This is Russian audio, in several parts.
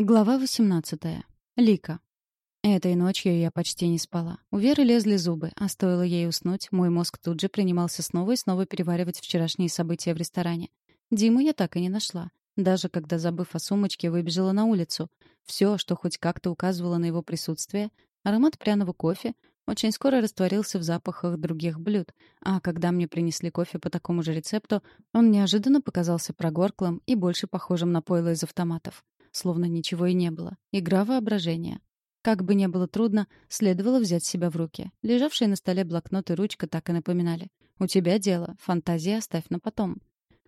Глава 18. Лика. Этой ночью я почти не спала. У Веры лезли зубы, а стоило ей уснуть, мой мозг тут же принимался снова и снова переваривать вчерашние события в ресторане. Диму я так и не нашла. Даже когда, забыв о сумочке, выбежала на улицу. Все, что хоть как-то указывало на его присутствие, аромат пряного кофе, очень скоро растворился в запахах других блюд, а когда мне принесли кофе по такому же рецепту, он неожиданно показался прогорклым и больше похожим на пойло из автоматов словно ничего и не было. Игра воображения. Как бы ни было трудно, следовало взять себя в руки. Лежавшие на столе блокнот и ручка так и напоминали. «У тебя дело, фантазии оставь на потом».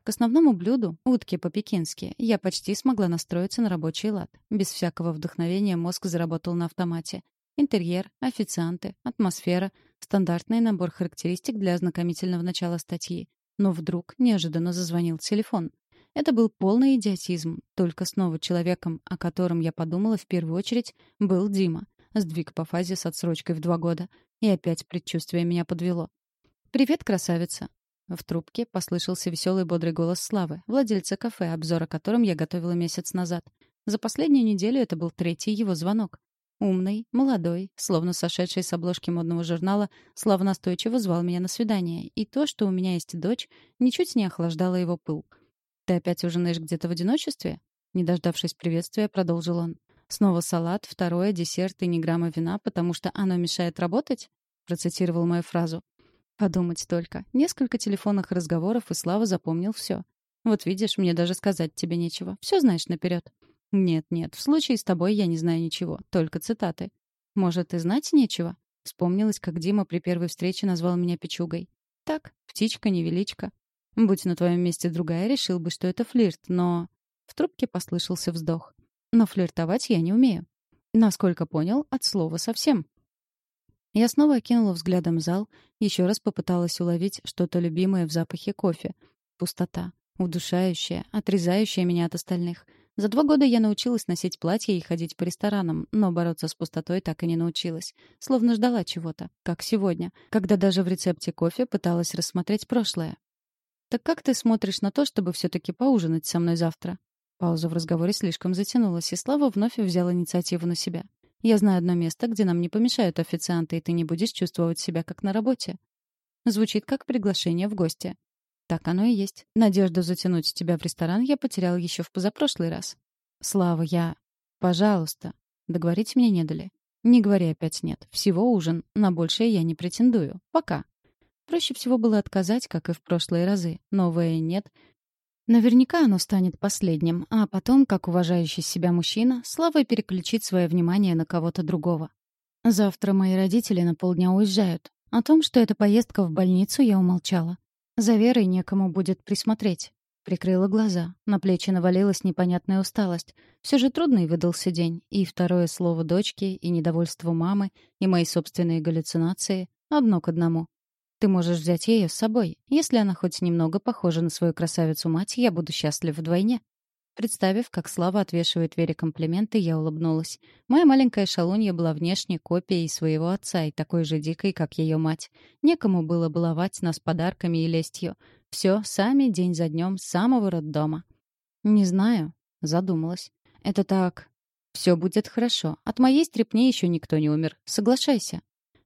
К основному блюду, утки по-пекински, я почти смогла настроиться на рабочий лад. Без всякого вдохновения мозг заработал на автомате. Интерьер, официанты, атмосфера, стандартный набор характеристик для ознакомительного начала статьи. Но вдруг неожиданно зазвонил телефон. Это был полный идиотизм. Только снова человеком, о котором я подумала в первую очередь, был Дима. Сдвиг по фазе с отсрочкой в два года. И опять предчувствие меня подвело. «Привет, красавица!» В трубке послышался веселый бодрый голос Славы, владельца кафе, обзор о котором я готовила месяц назад. За последнюю неделю это был третий его звонок. Умный, молодой, словно сошедший с обложки модного журнала, Слава настойчиво звал меня на свидание, и то, что у меня есть дочь, ничуть не охлаждало его пыл — «Ты опять ужинаешь где-то в одиночестве?» Не дождавшись приветствия, продолжил он. «Снова салат, второе, десерт и ни грамма вина, потому что оно мешает работать?» Процитировал мою фразу. Подумать только. Несколько телефонных разговоров, и Слава запомнил все. Вот видишь, мне даже сказать тебе нечего. Все знаешь наперед. Нет, нет, в случае с тобой я не знаю ничего, только цитаты. Может, и знать нечего? Вспомнилось, как Дима при первой встрече назвал меня печугой. Так, птичка-невеличка. Будь на твоем месте другая, решил бы, что это флирт, но... В трубке послышался вздох. Но флиртовать я не умею. Насколько понял, от слова совсем. Я снова окинула взглядом зал, еще раз попыталась уловить что-то любимое в запахе кофе. Пустота. Удушающая, отрезающая меня от остальных. За два года я научилась носить платье и ходить по ресторанам, но бороться с пустотой так и не научилась. Словно ждала чего-то, как сегодня, когда даже в рецепте кофе пыталась рассмотреть прошлое. «Так как ты смотришь на то, чтобы все-таки поужинать со мной завтра?» Пауза в разговоре слишком затянулась, и Слава вновь взял инициативу на себя. «Я знаю одно место, где нам не помешают официанты, и ты не будешь чувствовать себя как на работе». Звучит как приглашение в гости. Так оно и есть. Надежду затянуть тебя в ресторан я потерял еще в позапрошлый раз. Слава, я... Пожалуйста. Договорить мне не дали. Не говори опять нет. Всего ужин. На большее я не претендую. Пока. Проще всего было отказать, как и в прошлые разы. Новое нет. Наверняка оно станет последним, а потом, как уважающий себя мужчина, Слава переключит свое внимание на кого-то другого. Завтра мои родители на полдня уезжают. О том, что это поездка в больницу, я умолчала. За Верой некому будет присмотреть. Прикрыла глаза. На плечи навалилась непонятная усталость. Все же трудный выдался день. И второе слово дочки, и недовольство мамы, и мои собственные галлюцинации — одно к одному. Ты можешь взять ее с собой. Если она хоть немного похожа на свою красавицу-мать, я буду счастлив вдвойне». Представив, как Слава отвешивает Вере комплименты, я улыбнулась. Моя маленькая шалунья была внешне копией своего отца и такой же дикой, как ее мать. Некому было баловать нас подарками и лестью. Все сами день за днем с самого роддома. «Не знаю», — задумалась. «Это так...» «Все будет хорошо. От моей стрепни еще никто не умер. Соглашайся».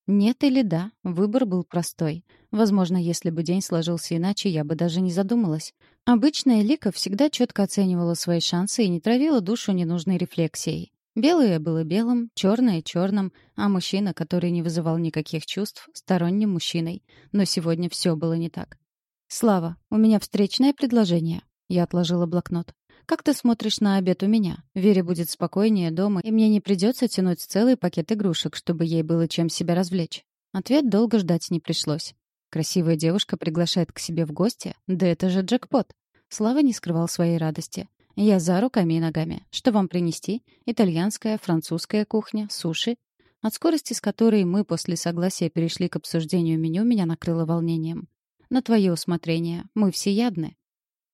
Нет или да, выбор был простой. Возможно, если бы день сложился иначе, я бы даже не задумалась. Обычная Лика всегда четко оценивала свои шансы и не травила душу ненужной рефлексией. Белое было белым, черное — черным, а мужчина, который не вызывал никаких чувств, сторонним мужчиной. Но сегодня все было не так. «Слава, у меня встречное предложение». Я отложила блокнот. Как ты смотришь на обед у меня? Вере будет спокойнее дома, и мне не придется тянуть целый пакет игрушек, чтобы ей было чем себя развлечь. Ответ долго ждать не пришлось. Красивая девушка приглашает к себе в гости? Да это же джекпот. Слава не скрывал своей радости. Я за руками и ногами. Что вам принести? Итальянская, французская кухня, суши? От скорости, с которой мы после согласия перешли к обсуждению меню, меня накрыло волнением. На твое усмотрение. Мы всеядны. —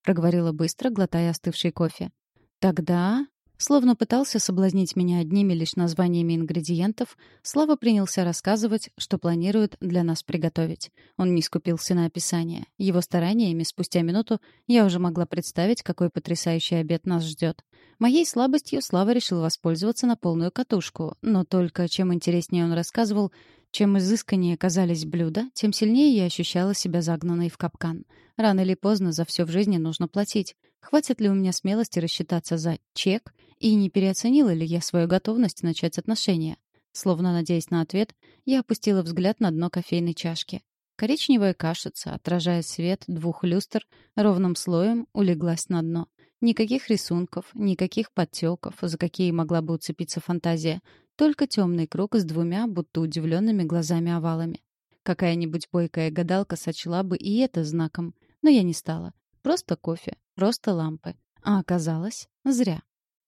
проговорила быстро, глотая остывший кофе. «Тогда...» Словно пытался соблазнить меня одними лишь названиями ингредиентов, Слава принялся рассказывать, что планирует для нас приготовить. Он не скупился на описание. Его стараниями спустя минуту я уже могла представить, какой потрясающий обед нас ждет. Моей слабостью Слава решил воспользоваться на полную катушку, но только чем интереснее он рассказывал, чем изысканнее казались блюда, тем сильнее я ощущала себя загнанной в капкан. Рано или поздно за все в жизни нужно платить. Хватит ли у меня смелости рассчитаться за чек, и не переоценила ли я свою готовность начать отношения? Словно надеясь на ответ, я опустила взгляд на дно кофейной чашки. Коричневая кашица, отражая свет двух люстр, ровным слоем улеглась на дно. Никаких рисунков, никаких подтеков, за какие могла бы уцепиться фантазия. Только темный круг с двумя, будто удивленными глазами-овалами. Какая-нибудь бойкая гадалка сочла бы и это знаком. Но я не стала. Просто кофе, просто лампы. А оказалось, зря.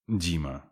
Дима.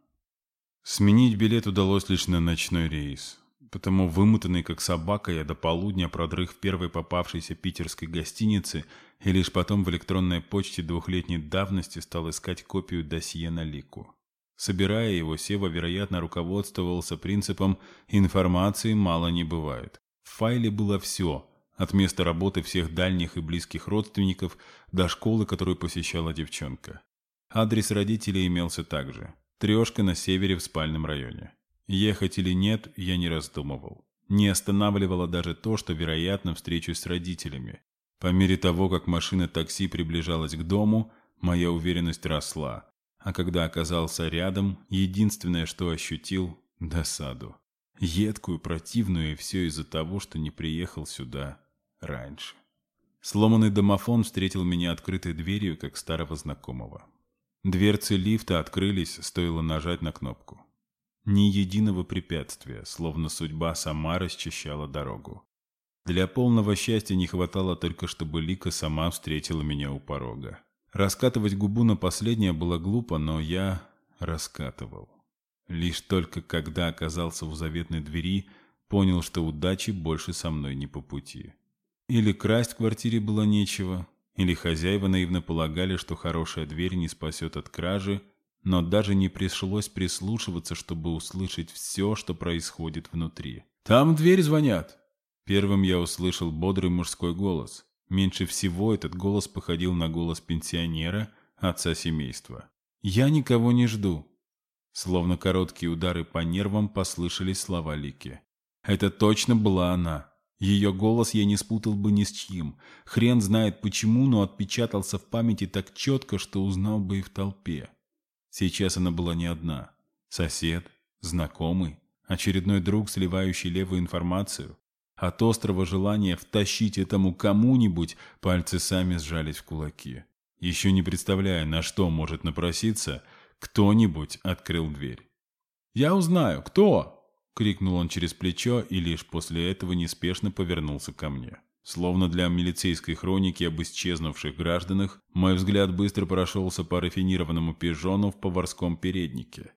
Сменить билет удалось лишь на ночной рейс. Потому вымотанный как собака я до полудня продрых в первой попавшейся питерской гостинице и лишь потом в электронной почте двухлетней давности стал искать копию досье на Лику. Собирая его, Сева, вероятно, руководствовался принципом «информации мало не бывает». В файле было все, от места работы всех дальних и близких родственников до школы, которую посещала девчонка. Адрес родителей имелся также. Трешка на севере в спальном районе. Ехать или нет, я не раздумывал. Не останавливало даже то, что, вероятно, встречусь с родителями. По мере того, как машина такси приближалась к дому, моя уверенность росла. А когда оказался рядом, единственное, что ощутил – досаду. Едкую, противную, и все из-за того, что не приехал сюда раньше. Сломанный домофон встретил меня открытой дверью, как старого знакомого. Дверцы лифта открылись, стоило нажать на кнопку. Ни единого препятствия, словно судьба сама расчищала дорогу. Для полного счастья не хватало только, чтобы Лика сама встретила меня у порога. Раскатывать губу на последнее было глупо, но я раскатывал. Лишь только когда оказался у заветной двери, понял, что удачи больше со мной не по пути. Или красть в квартире было нечего, или хозяева наивно полагали, что хорошая дверь не спасет от кражи, но даже не пришлось прислушиваться, чтобы услышать все, что происходит внутри. «Там дверь звонят!» Первым я услышал бодрый мужской голос. Меньше всего этот голос походил на голос пенсионера, отца семейства. «Я никого не жду». Словно короткие удары по нервам послышались слова Лики. Это точно была она. Ее голос я не спутал бы ни с чьим. Хрен знает почему, но отпечатался в памяти так четко, что узнал бы и в толпе. Сейчас она была не одна. Сосед, знакомый, очередной друг, сливающий левую информацию. От острого желания втащить этому кому-нибудь пальцы сами сжались в кулаки. Еще не представляя, на что может напроситься, кто-нибудь открыл дверь. «Я узнаю, кто?» — крикнул он через плечо и лишь после этого неспешно повернулся ко мне. Словно для милицейской хроники об исчезнувших гражданах, мой взгляд быстро прошелся по рафинированному пижону в поварском переднике.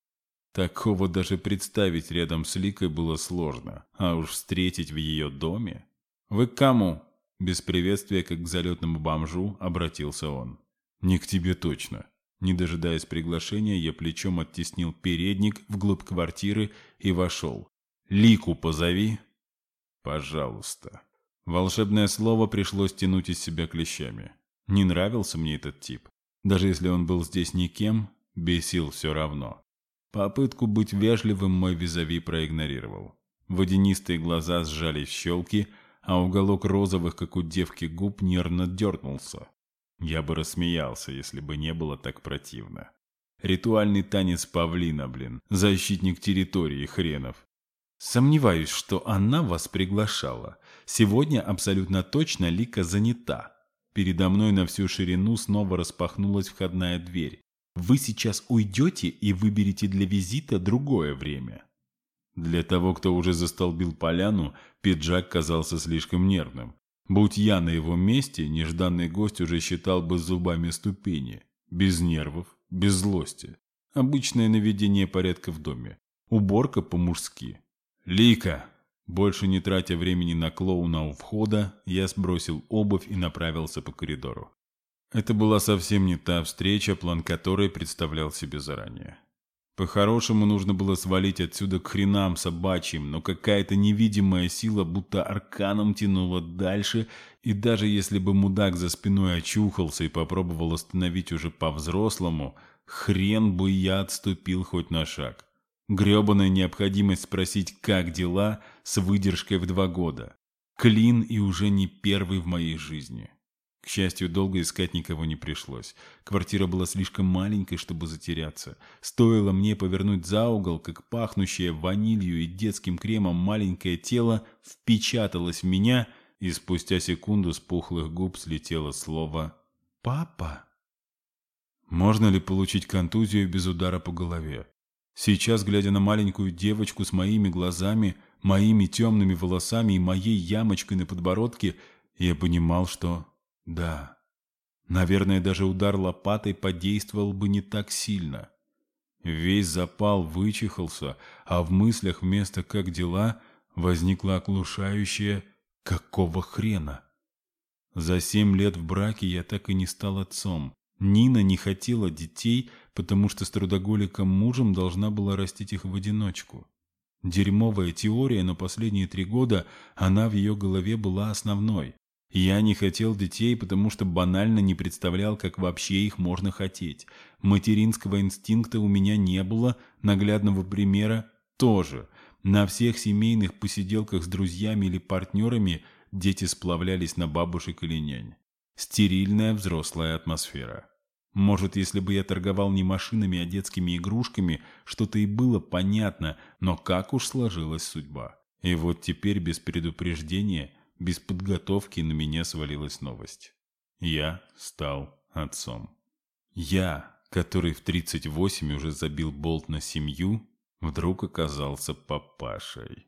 Такого даже представить рядом с Ликой было сложно, а уж встретить в ее доме. «Вы к кому?» Без приветствия, как к залетному бомжу, обратился он. «Не к тебе точно». Не дожидаясь приглашения, я плечом оттеснил передник вглубь квартиры и вошел. «Лику позови». «Пожалуйста». Волшебное слово пришлось тянуть из себя клещами. Не нравился мне этот тип. Даже если он был здесь никем, бесил все равно. Попытку быть вежливым мой визави проигнорировал. Водянистые глаза сжались в щелки, а уголок розовых, как у девки, губ нервно дернулся. Я бы рассмеялся, если бы не было так противно. Ритуальный танец павлина, блин. Защитник территории хренов. Сомневаюсь, что она вас приглашала. Сегодня абсолютно точно Лика занята. Передо мной на всю ширину снова распахнулась входная дверь. Вы сейчас уйдете и выберете для визита другое время. Для того, кто уже застолбил поляну, пиджак казался слишком нервным. Будь я на его месте, нежданный гость уже считал бы зубами ступени. Без нервов, без злости. Обычное наведение порядка в доме. Уборка по-мужски. «Лика!» Больше не тратя времени на клоуна у входа, я сбросил обувь и направился по коридору. Это была совсем не та встреча, план которой представлял себе заранее. По-хорошему нужно было свалить отсюда к хренам собачьим, но какая-то невидимая сила будто арканом тянула дальше, и даже если бы мудак за спиной очухался и попробовал остановить уже по-взрослому, хрен бы я отступил хоть на шаг. Гребаная необходимость спросить, как дела, с выдержкой в два года. Клин и уже не первый в моей жизни. К счастью, долго искать никого не пришлось. Квартира была слишком маленькой, чтобы затеряться. Стоило мне повернуть за угол, как пахнущее ванилью и детским кремом маленькое тело впечаталось в меня, и спустя секунду с пухлых губ слетело слово «Папа». Можно ли получить контузию без удара по голове? Сейчас, глядя на маленькую девочку с моими глазами, моими темными волосами и моей ямочкой на подбородке, я понимал, что да. Наверное, даже удар лопатой подействовал бы не так сильно. Весь запал вычихался, а в мыслях вместо «как дела» возникло оглушающее «какого хрена?». За семь лет в браке я так и не стал отцом. Нина не хотела детей, потому что с трудоголиком мужем должна была растить их в одиночку. Дерьмовая теория, но последние три года она в ее голове была основной. Я не хотел детей, потому что банально не представлял, как вообще их можно хотеть. Материнского инстинкта у меня не было, наглядного примера тоже. На всех семейных посиделках с друзьями или партнерами дети сплавлялись на бабушек или нянь. Стерильная взрослая атмосфера. Может, если бы я торговал не машинами, а детскими игрушками, что-то и было понятно, но как уж сложилась судьба. И вот теперь без предупреждения – без подготовки на меня свалилась новость. Я стал отцом. Я, который в 38 уже забил болт на семью, вдруг оказался папашей.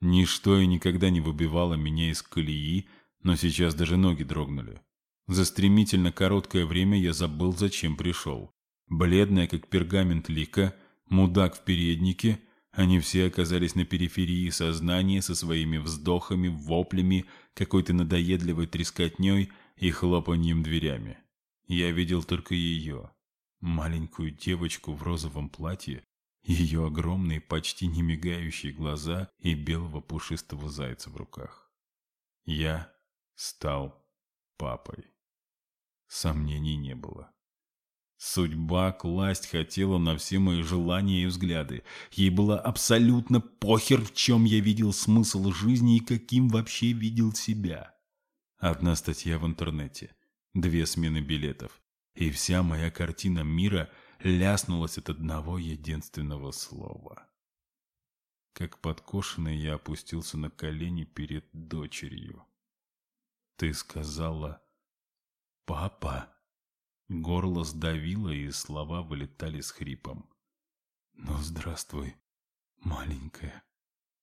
Ничто и никогда не выбивало меня из колеи, но сейчас даже ноги дрогнули. За стремительно короткое время я забыл, зачем пришел. Бледная, как пергамент лика, мудак в переднике, они все оказались на периферии сознания со своими вздохами, воплями, какой-то надоедливой трескотней и хлопаньем дверями. Я видел только ее, маленькую девочку в розовом платье, ее огромные, почти не мигающие глаза и белого пушистого зайца в руках. Я стал папой. Сомнений не было. Судьба класть хотела на все мои желания и взгляды. Ей было абсолютно похер, в чем я видел смысл жизни и каким вообще видел себя. Одна статья в интернете, две смены билетов, и вся моя картина мира ляснулась от одного единственного слова. Как подкошенный я опустился на колени перед дочерью. Ты сказала «Папа». Горло сдавило, и слова вылетали с хрипом. «Ну, здравствуй, маленькая».